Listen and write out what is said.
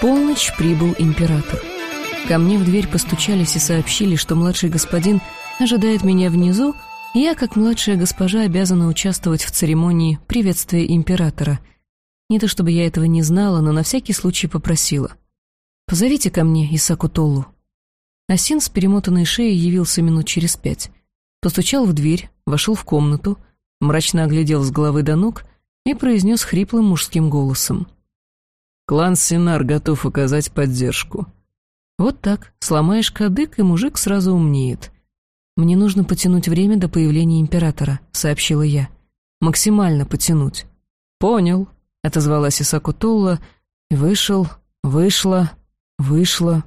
полночь прибыл император. Ко мне в дверь постучались и сообщили, что младший господин ожидает меня внизу, и я, как младшая госпожа, обязана участвовать в церемонии приветствия императора. Не то чтобы я этого не знала, но на всякий случай попросила. «Позовите ко мне Исаку Толлу». Асин с перемотанной шеей явился минут через пять. Постучал в дверь, вошел в комнату, мрачно оглядел с головы до ног и произнес хриплым мужским голосом. «Клан Синар готов оказать поддержку». Вот так, сломаешь кадык, и мужик сразу умнеет. «Мне нужно потянуть время до появления императора», — сообщила я. «Максимально потянуть». «Понял», — отозвалась Исаку Толла, вышел, вышла, вышла,